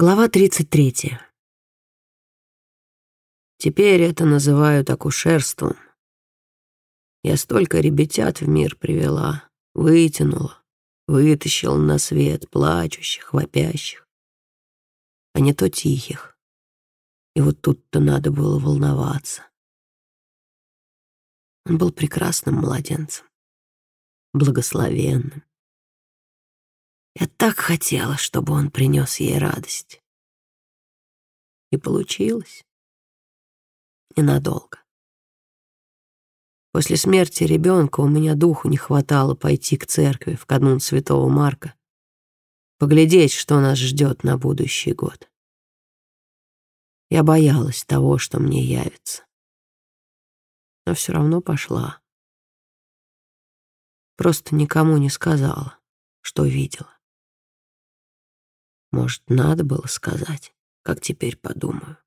Глава 33. Теперь это называют акушерством. Я столько ребятят в мир привела, вытянула, вытащила на свет плачущих, вопящих, а не то тихих. И вот тут-то надо было волноваться. Он был прекрасным младенцем, благословенным. Я так хотела, чтобы он принес ей радость. И получилось. Ненадолго. После смерти ребенка у меня духу не хватало пойти к церкви в канун Святого Марка, поглядеть, что нас ждет на будущий год. Я боялась того, что мне явится. Но все равно пошла. Просто никому не сказала, что видела. Может, надо было сказать, как теперь подумаю.